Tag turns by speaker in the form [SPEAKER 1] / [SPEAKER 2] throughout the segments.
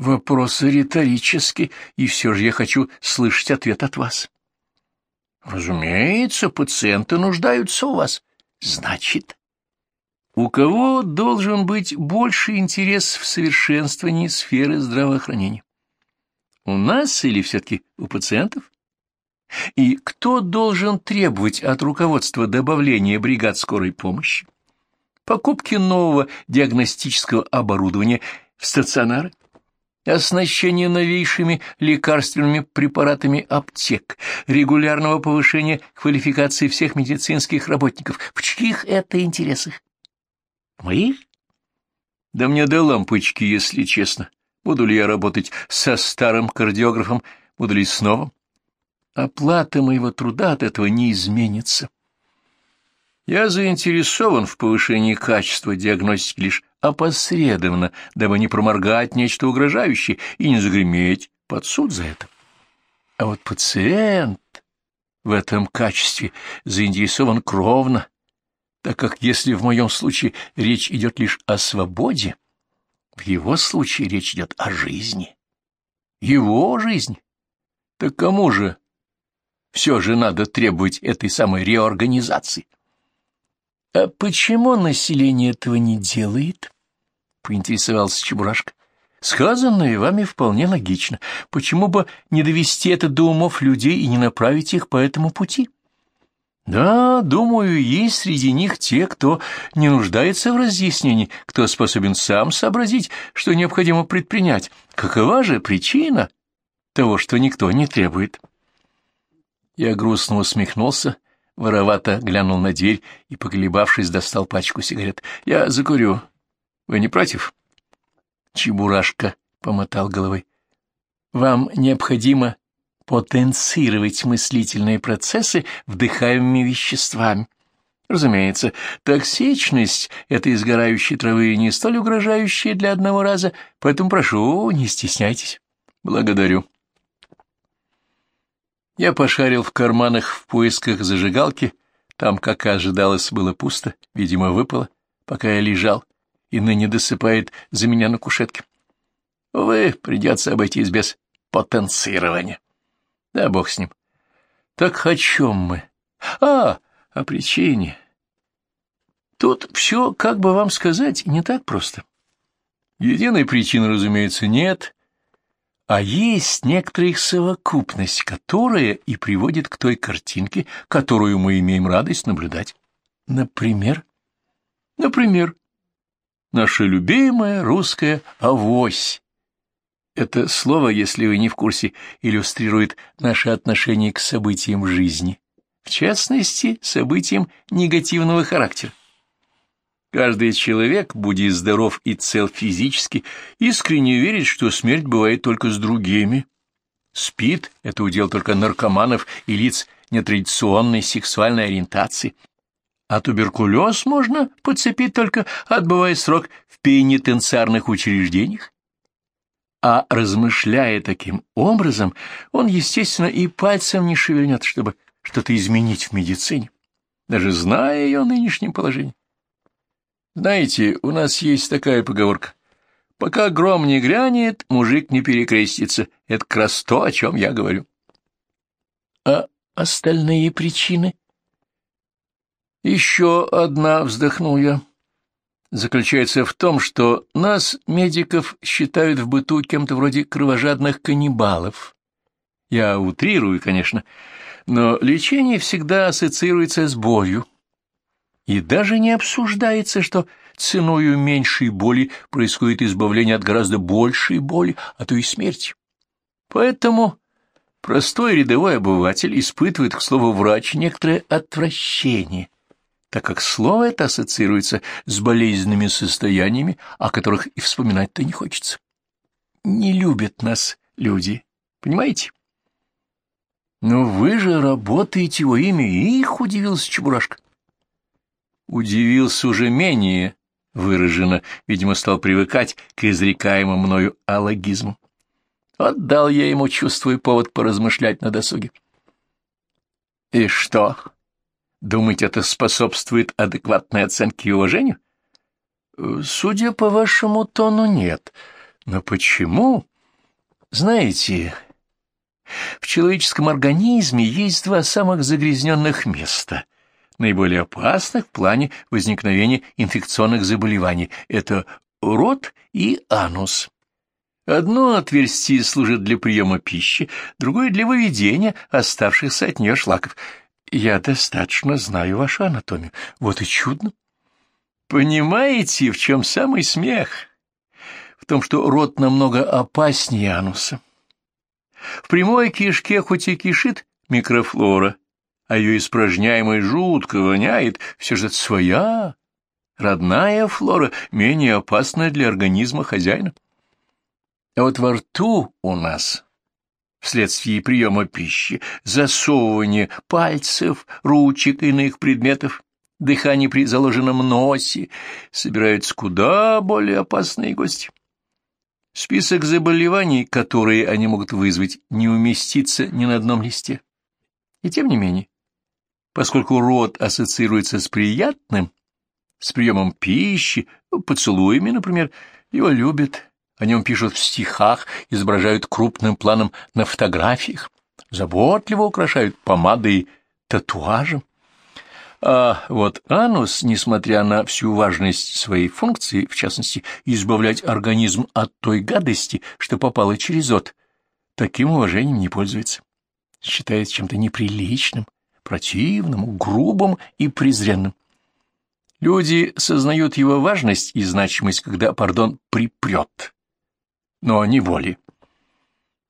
[SPEAKER 1] Вопросы риторические, и все же я хочу слышать ответ от вас. Разумеется, пациенты нуждаются у вас. Значит, у кого должен быть больше интерес в совершенствовании сферы здравоохранения? У нас или все-таки у пациентов? И кто должен требовать от руководства добавления бригад скорой помощи, покупки нового диагностического оборудования в стационары, оснащения новейшими лекарственными препаратами аптек, регулярного повышения квалификации всех медицинских работников. В чьих это интересах? В моих? Да мне до лампочки, если честно. Буду ли я работать со старым кардиографом, буду ли с новым? Оплата моего труда от этого не изменится. Я заинтересован в повышении качества диагностики лишь опосредованно, дабы не проморгать нечто угрожающее и не загреметь под суд за это. А вот пациент в этом качестве заинтересован кровно, так как если в моем случае речь идет лишь о свободе, в его случае речь идет о жизни. Его жизнь. Так кому же все же надо требовать этой самой реорганизации? — А почему население этого не делает? — поинтересовался Чебурашка. — Сказанное вами вполне логично. Почему бы не довести это до умов людей и не направить их по этому пути? — Да, думаю, есть среди них те, кто не нуждается в разъяснении, кто способен сам сообразить, что необходимо предпринять. Какова же причина того, что никто не требует? Я грустно усмехнулся, — воровато глянул на дверь и, поколебавшись, достал пачку сигарет. — Я закурю. Вы не против? Чебурашка помотал головой. — Вам необходимо потенцировать мыслительные процессы вдыхаемыми веществами. Разумеется, токсичность этой изгорающей травы не столь угрожающая для одного раза, поэтому прошу, не стесняйтесь. Благодарю. Я пошарил в карманах в поисках зажигалки. Там, как и ожидалось, было пусто, видимо, выпало, пока я лежал, и ныне досыпает за меня на кушетке. Увы, придется обойтись без потенцирования. Да бог с ним. Так о чем мы? А, о причине. Тут все, как бы вам сказать, не так просто. Единой причины, разумеется, нет, а есть некоторая их совокупность, которая и приводит к той картинке, которую мы имеем радость наблюдать. Например? Например, наша любимая русская «авось». Это слово, если вы не в курсе, иллюстрирует наше отношение к событиям жизни, в частности, событиям негативного характера. Каждый человек, будь здоров и цел физически, искренне верит, что смерть бывает только с другими. Спит — это удел только наркоманов и лиц нетрадиционной сексуальной ориентации. А туберкулез можно подцепить только отбывая срок в пенитенциарных учреждениях. А размышляя таким образом, он, естественно, и пальцем не шевельнет, чтобы что-то изменить в медицине, даже зная ее нынешнем положении. Знаете, у нас есть такая поговорка. Пока гром не грянет, мужик не перекрестится. Это как раз то, о чем я говорю. А остальные причины? Еще одна, вздохнул я, заключается в том, что нас, медиков, считают в быту кем-то вроде кровожадных каннибалов. Я утрирую, конечно, но лечение всегда ассоциируется с болью. И даже не обсуждается, что ценою меньшей боли происходит избавление от гораздо большей боли, а то и смерти. Поэтому простой рядовой обыватель испытывает к слову «врач» некоторое отвращение, так как слово это ассоциируется с болезненными состояниями, о которых и вспоминать-то не хочется. Не любят нас люди, понимаете? Но вы же работаете во имя их, удивился Чебурашка удивился уже менее выраженно, видимо, стал привыкать к изрекаемому мною алогизму. Отдал я ему, чувствую, повод поразмышлять на досуге. И что? Думаете, это способствует адекватной оценке и уважению? Судя по вашему тону, нет. Но почему? Знаете, в человеческом организме есть два самых загрязненных места, наиболее опасных в плане возникновения инфекционных заболеваний. Это рот и анус. Одно отверстие служит для приема пищи, другое — для выведения оставшихся от нее шлаков. Я достаточно знаю вашу анатомию. Вот и чудно. Понимаете, в чем самый смех? В том, что рот намного опаснее ануса. В прямой кишке хоть и кишит микрофлора, а ее испражняемой жутко воняет, все же это своя, родная флора, менее опасная для организма хозяина. А вот во рту у нас, вследствие приема пищи, засовывания пальцев, ручек иных предметов, дыхание при заложенном носе, собираются куда более опасные гости. Список заболеваний, которые они могут вызвать, не уместится ни на одном листе. И тем не менее, поскольку рот ассоциируется с приятным, с приемом пищи, поцелуями, например, его любят, о нем пишут в стихах, изображают крупным планом на фотографиях, заботливо украшают помадой и татуажем. А вот анус, несмотря на всю важность своей функции, в частности, избавлять организм от той гадости, что попала через рот, таким уважением не пользуется. Считается чем-то неприличным, противным, грубым и презренным. Люди сознают его важность и значимость, когда, пардон, припрет но не воли.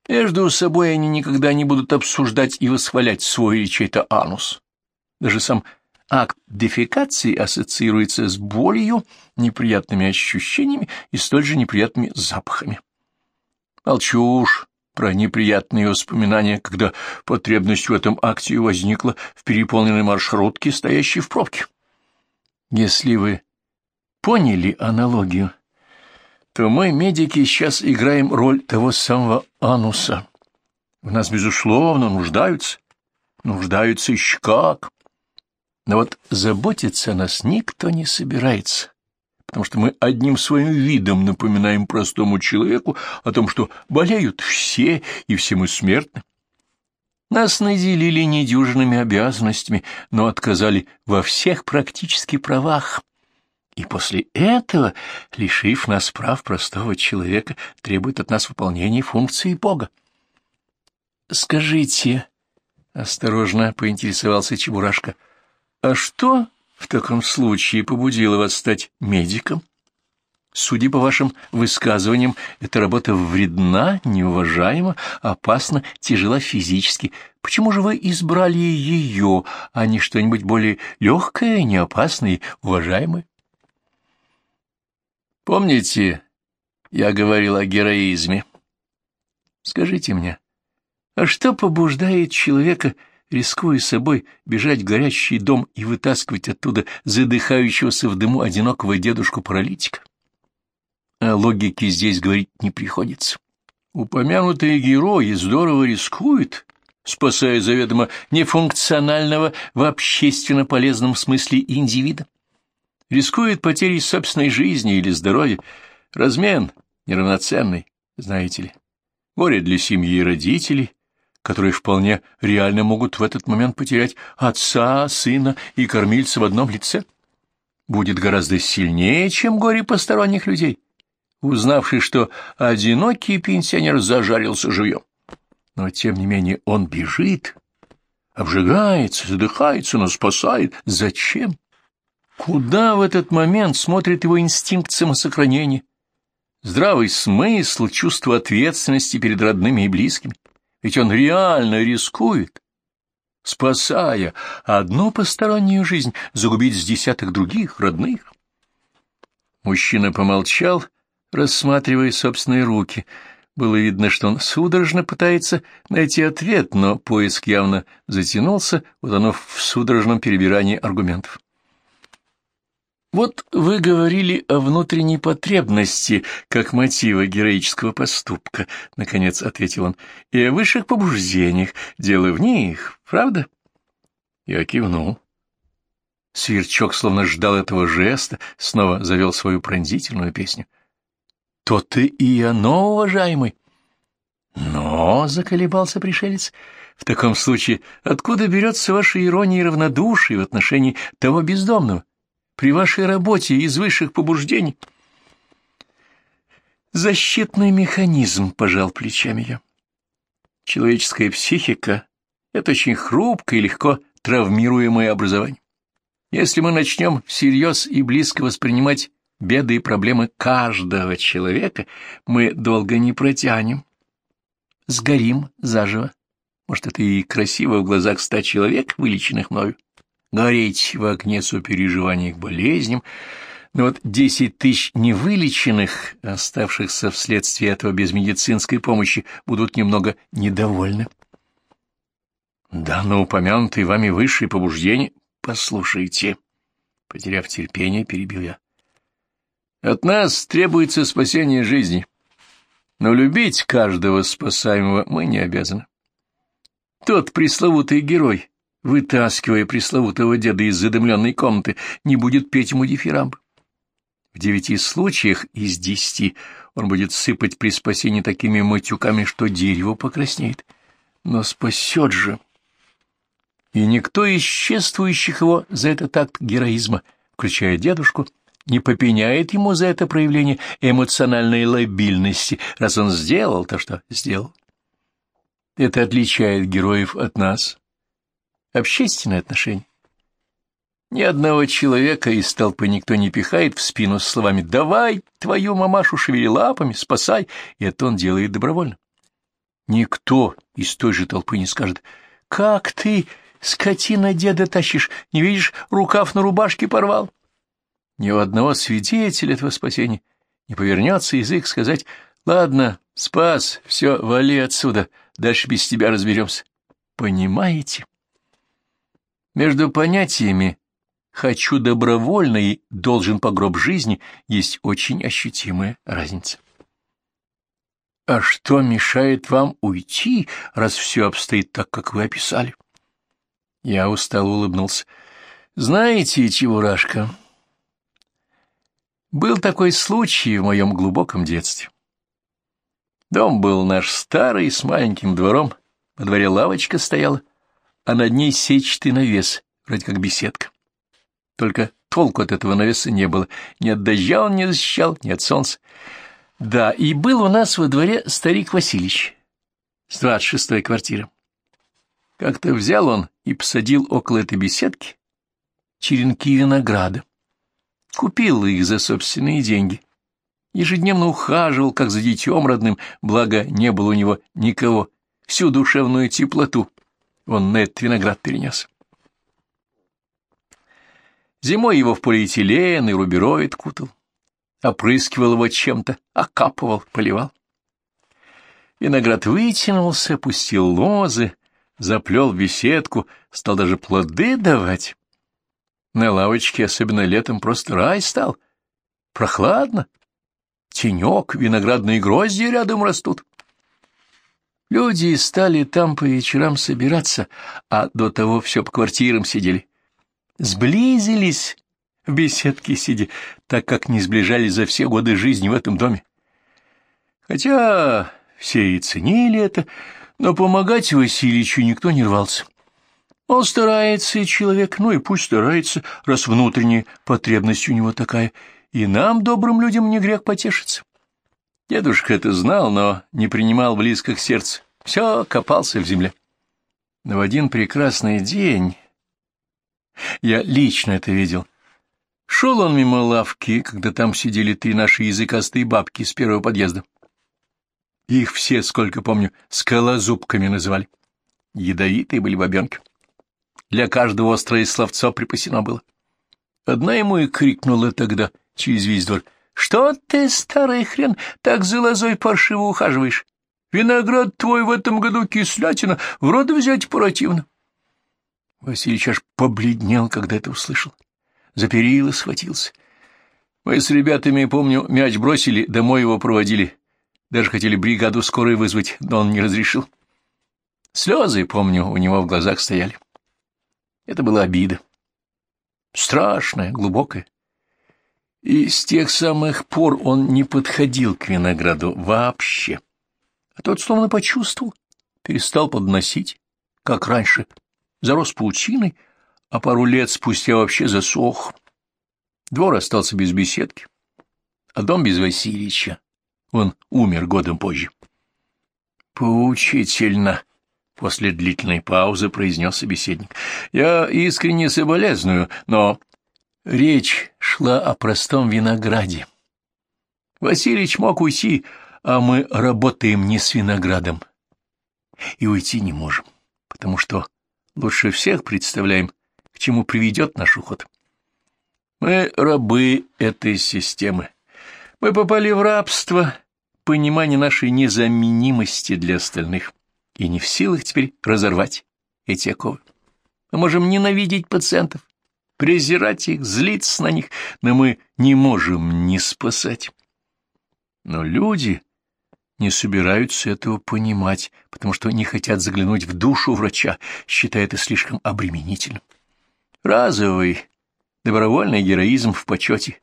[SPEAKER 1] Между собой они никогда не будут обсуждать и восхвалять свой или чей-то анус. Даже сам акт дефекации ассоциируется с болью, неприятными ощущениями и столь же неприятными запахами. Молчу уж про неприятные воспоминания, когда потребность в этом акте возникла в переполненной маршрутке, стоящей в пробке. Если вы поняли аналогию, то мы, медики, сейчас играем роль того самого ануса. В нас, безусловно, нуждаются, нуждаются еще как. Но вот заботиться о нас никто не собирается, потому что мы одним своим видом напоминаем простому человеку о том, что болеют все, и все мы смертны. Нас наделили недюжинными обязанностями, но отказали во всех практически правах. И после этого, лишив нас прав простого человека, требует от нас выполнения функции Бога. «Скажите», — осторожно поинтересовался Чебурашка, — «а что в таком случае побудило вас стать медиком? Судя по вашим высказываниям, эта работа вредна, неуважаема, опасна, тяжела физически. Почему же вы избрали ее, а не что-нибудь более легкое, неопасное и уважаемое?» Помните, я говорил о героизме? Скажите мне, а что побуждает человека, рискуя собой, бежать в горящий дом и вытаскивать оттуда задыхающегося в дыму одинокого дедушку-паралитика? О логике здесь говорить не приходится. Упомянутые герои здорово рискуют, спасая заведомо нефункционального в общественно полезном смысле индивида рискует потерей собственной жизни или здоровья. Размен неравноценный, знаете ли. Горе для семьи и родителей, которые вполне реально могут в этот момент потерять отца, сына и кормильца в одном лице. Будет гораздо сильнее, чем горе посторонних людей, узнавший, что одинокий пенсионер зажарился живьем. Но, тем не менее, он бежит, обжигается, задыхается, но спасает. Зачем? Куда в этот момент смотрит его инстинкт самосохранения? Здравый смысл, чувство ответственности перед родными и близкими. Ведь он реально рискует, спасая одну постороннюю жизнь, загубить с десяток других, родных. Мужчина помолчал, рассматривая собственные руки. Было видно, что он судорожно пытается найти ответ, но поиск явно затянулся, утонув в судорожном перебирании аргументов. Вот вы говорили о внутренней потребности как мотива героического поступка, — наконец ответил он, — и о высших побуждениях. Дело в них, правда? Я кивнул. Сверчок словно ждал этого жеста, снова завел свою пронзительную песню. — То ты и оно, уважаемый. Но, — заколебался пришелец, — в таком случае откуда берется ваша ирония и равнодушие в отношении того бездомного? При вашей работе из высших побуждений? Защитный механизм, — пожал плечами я. Человеческая психика — это очень хрупкое и легко травмируемое образование. Если мы начнем всерьез и близко воспринимать беды и проблемы каждого человека, мы долго не протянем сгорим заживо. Может, это и красиво в глазах ста человек, вылеченных мною. Гореть в огне сопереживания к болезням, но вот десять тысяч невылеченных, оставшихся вследствие этого без медицинской помощи, будут немного недовольны. Да, но упомянутые вами высшие побуждения... Послушайте, потеряв терпение, перебил я. От нас требуется спасение жизни но любить каждого спасаемого мы не обязаны. Тот пресловутый герой, вытаскивая пресловутого деда из задымленной комнаты, не будет петь ему дифирамбы. В девяти случаях из десяти он будет сыпать при спасении такими матюками, что дерево покраснеет. Но спасет же. И никто из чествующих его за этот акт героизма, включая дедушку, — не попеняет ему за это проявление эмоциональной лобильности, раз он сделал то, что сделал. Это отличает героев от нас. Общественное отношение. Ни одного человека из толпы никто не пихает в спину с словами «давай твою мамашу шевели лапами, спасай», и это он делает добровольно. Никто из той же толпы не скажет «как ты, скотина деда, тащишь, не видишь, рукав на рубашке порвал» ни у одного свидетеля этого спасения не повернется язык сказать «Ладно, спас, все, вали отсюда, дальше без тебя разберемся». Понимаете? Между понятиями «хочу добровольно» и «должен по гроб жизни» есть очень ощутимая разница. А что мешает вам уйти, раз все обстоит так, как вы описали? Я устало улыбнулся. Знаете, Чебурашка, был такой случай в моем глубоком детстве. Дом был наш старый, с маленьким двором, во дворе лавочка стояла, а над ней сетчатый навес, вроде как беседка. Только толку от этого навеса не было, ни от дождя он не защищал, ни от солнца. Да, и был у нас во дворе старик Васильевич с двадцать шестой квартиры. Как-то взял он и посадил около этой беседки черенки винограда. Купил их за собственные деньги. Ежедневно ухаживал, как за детем родным, благо не было у него никого. Всю душевную теплоту он на этот виноград перенес. Зимой его в полиэтилен и рубероид кутал, опрыскивал его чем-то, окапывал, поливал. Виноград вытянулся, пустил лозы, заплел беседку, стал даже плоды давать. На лавочке, особенно летом, просто рай стал. Прохладно. Тенек, виноградные грозди рядом растут. Люди стали там по вечерам собираться, а до того все по квартирам сидели. Сблизились в беседке сидя, так как не сближались за все годы жизни в этом доме. Хотя все и ценили это, но помогать Васильичу никто не рвался. Он старается, человек, ну и пусть старается, раз внутренняя потребность у него такая, и нам, добрым людям, не грех потешиться. Дедушка это знал, но не принимал близко к сердцу, все копался в земле. Но в один прекрасный день, я лично это видел, шел он мимо лавки, когда там сидели три наши языкастые бабки с первого подъезда. Их все, сколько помню, скалозубками называли. Ядовитые были бабенки. Для каждого острое словцо припасено было. Одна ему и крикнула тогда через весь двор. — Что ты, старый хрен, так за лозой паршиво ухаживаешь? Виноград твой в этом году кислятина, в рот взять противно. Васильич аж побледнел, когда это услышал. За перила схватился. Мы с ребятами, помню, мяч бросили, домой его проводили. Даже хотели бригаду скорой вызвать, но он не разрешил. Слезы, помню, у него в глазах стояли. Это была обида. Страшная, глубокая. И с тех самых пор он не подходил к винограду вообще. А тот словно почувствовал, перестал подносить, как раньше, зарос паутиной, а пару лет спустя вообще засох. Двор остался без беседки, а дом без Васильевича. Он умер годом позже. «Поучительно», — после длительной паузы произнес собеседник. «Я искренне соболезную, но речь шла о простом винограде. Васильич мог уйти, а мы работаем не с виноградом. И уйти не можем, потому что лучше всех представляем, к чему приведет наш уход. Мы рабы этой системы. Мы попали в рабство, понимание нашей незаменимости для остальных, и не в силах теперь разорвать эти оковы. Мы можем ненавидеть пациентов, презирать их, злиться на них, но мы не можем не спасать. Но люди не собираются этого понимать, потому что не хотят заглянуть в душу врача, считая это слишком обременительным. Разовый, добровольный героизм в почете,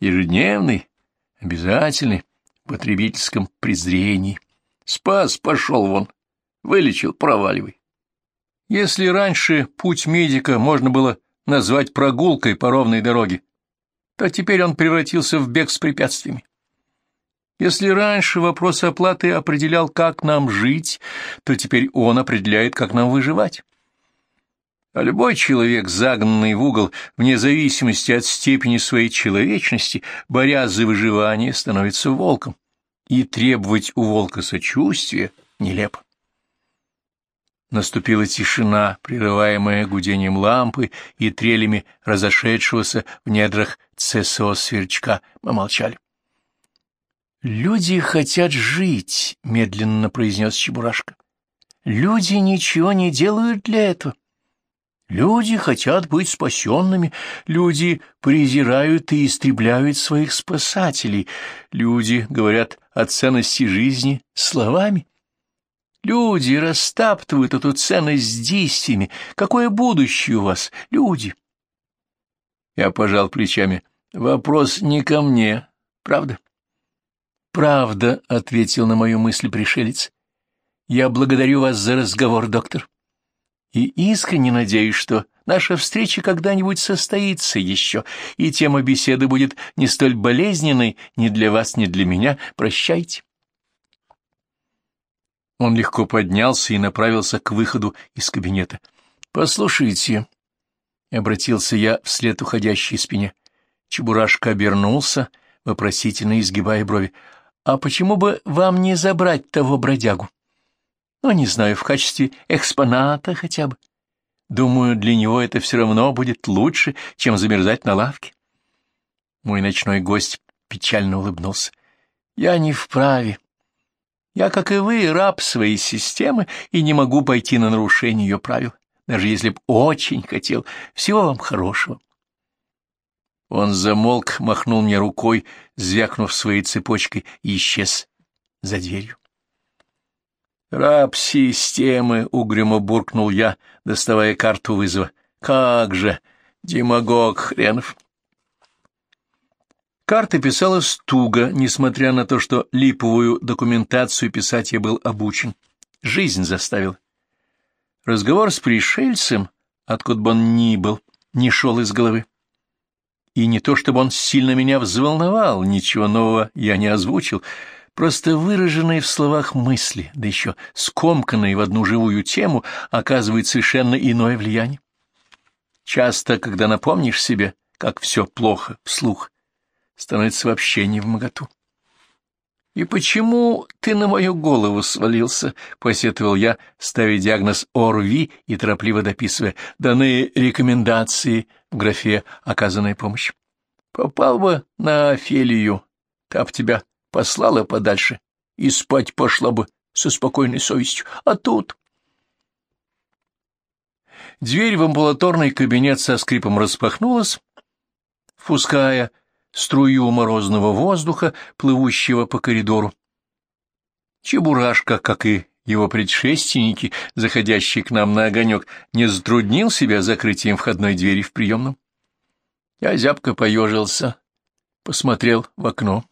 [SPEAKER 1] ежедневный, обязательный, в потребительском презрении. Спас, пошел вон, вылечил, проваливай. Если раньше путь медика можно было назвать прогулкой по ровной дороге, то теперь он превратился в бег с препятствиями. Если раньше вопрос оплаты определял, как нам жить, то теперь он определяет, как нам выживать. А любой человек, загнанный в угол, вне зависимости от степени своей человечности, борясь за выживание, становится волком. И требовать у волка сочувствия нелепо. Наступила тишина, прерываемая гудением лампы и трелями разошедшегося в недрах ЦСО сверчка. Мы молчали. «Люди хотят жить», — медленно произнес Чебурашка. «Люди ничего не делают для этого. Люди хотят быть спасенными, люди презирают и истребляют своих спасателей, люди говорят о ценности жизни словами. Люди растаптывают эту ценность действиями. Какое будущее у вас, люди?» Я пожал плечами. «Вопрос не ко мне, правда?» «Правда», — ответил на мою мысль пришелец. «Я благодарю вас за разговор, доктор. И искренне надеюсь, что наша встреча когда-нибудь состоится еще, и тема беседы будет не столь болезненной ни для вас, ни для меня. Прощайте». Он легко поднялся и направился к выходу из кабинета. «Послушайте», — обратился я вслед уходящей спине. Чебурашка обернулся, вопросительно изгибая брови. А почему бы вам не забрать того бродягу? Ну, не знаю, в качестве экспоната хотя бы. Думаю, для него это все равно будет лучше, чем замерзать на лавке. Мой ночной гость печально улыбнулся. Я не вправе. Я, как и вы, раб своей системы и не могу пойти на нарушение ее правил, даже если б очень хотел. Всего вам хорошего. Он замолк, махнул мне рукой, звякнув своей цепочкой, и исчез за дверью. «Раб системы!» — угрюмо буркнул я, доставая карту вызова. «Как же! Демагог хренов!» Карта писалась туго, несмотря на то, что липовую документацию писать я был обучен. Жизнь заставила. Разговор с пришельцем, откуда бы он ни был, не шел из головы. И не то чтобы он сильно меня взволновал, ничего нового я не озвучил, просто выраженные в словах мысли, да еще скомканные в одну живую тему, оказывают совершенно иное влияние. Часто, когда напомнишь себе, как все плохо вслух, становится вообще не в моготу. «И почему ты на мою голову свалился?» — посетовал я, ставя диагноз ОРВИ и торопливо дописывая данные рекомендации в графе «Оказанная помощь». «Попал бы на Офелию, та б тебя послала подальше и спать пошла бы со спокойной совестью. А тут...» Дверь в амбулаторный кабинет со скрипом распахнулась, впуская струю морозного воздуха, плывущего по коридору. Чебурашка, как и его предшественники, заходящие к нам на огонек, не затруднил себя закрытием входной двери в приемном. Я зябко поежился, посмотрел в окно.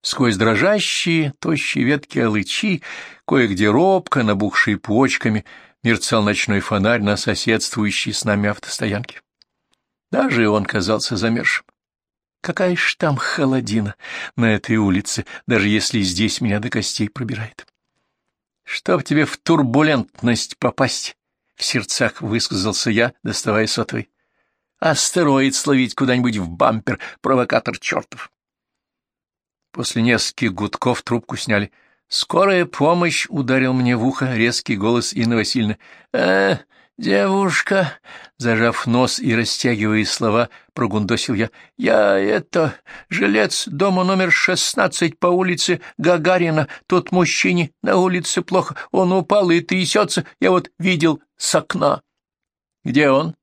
[SPEAKER 1] Сквозь дрожащие, тощие ветки алычи, кое-где робко, набухшие почками, мерцал ночной фонарь на соседствующей с нами автостоянке. Даже он казался замерзшим. Какая ж там холодина на этой улице, даже если здесь меня до костей пробирает. Чтоб тебе в турбулентность попасть, — в сердцах высказался я, доставая сотовый. Астероид словить куда-нибудь в бампер, провокатор чертов. После нескольких гудков трубку сняли. «Скорая помощь!» — ударил мне в ухо резкий голос Инны Васильевны. «Э, девушка!» — зажав нос и растягивая слова, прогундосил я. «Я это... жилец дома номер шестнадцать по улице Гагарина. Тут мужчине на улице плохо. Он упал и трясется. Я вот видел с окна». «Где он?»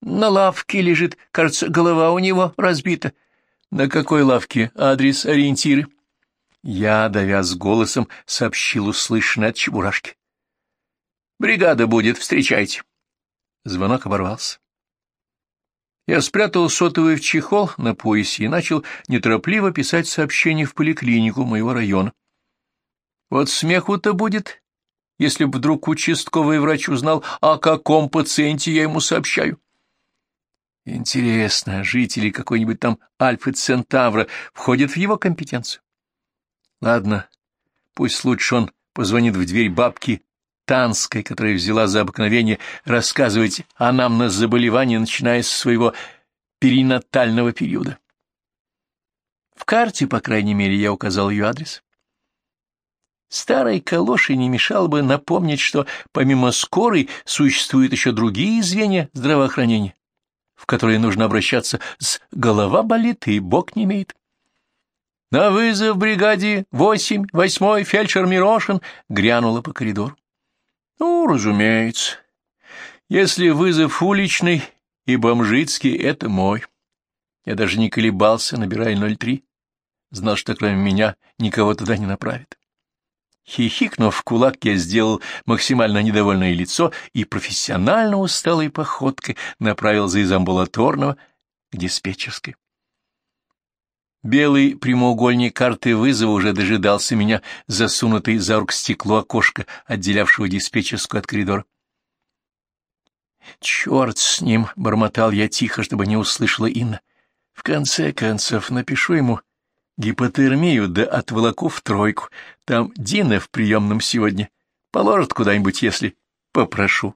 [SPEAKER 1] «На лавке лежит. Кажется, голова у него разбита. «На какой лавке? Адрес, ориентиры?» Я, давя с голосом, сообщил услышанное от Чебурашки. «Бригада будет, встречайте». Звонок оборвался. Я спрятал сотовый в чехол на поясе и начал неторопливо писать сообщение в поликлинику моего района. Вот смеху-то будет, если вдруг участковый врач узнал, о каком пациенте я ему сообщаю. Интересно, жители какой-нибудь там Альфы Центавра входят в его компетенцию? Ладно, пусть лучше он позвонит в дверь бабки Танской, которая взяла за обыкновение рассказывать о нам на заболевании, начиная с своего перинатального периода. В карте, по крайней мере, я указал ее адрес. Старой калоши не мешало бы напомнить, что помимо скорой существуют еще другие звенья здравоохранения в которые нужно обращаться с «голова болит и бок не имеет». «На вызов бригаде восемь, восьмой, фельдшер Мирошин!» грянула по коридору. «Ну, разумеется. Если вызов уличный и бомжицкий, это мой». Я даже не колебался, набирая 03. Знал, что кроме меня никого туда не направит. Хихикнув в кулак, я сделал максимально недовольное лицо и профессионально усталой походкой направился из амбулаторного к диспетчерской. Белый прямоугольник карты вызова уже дожидался меня, засунутый за рук стекло окошка, отделявшего диспетчерскую от коридора. «Черт с ним!» — бормотал я тихо, чтобы не услышала Инна. «В конце концов, напишу ему Гипотермию да отволоку в тройку. Там Дина в приемном сегодня. Положат куда-нибудь, если попрошу.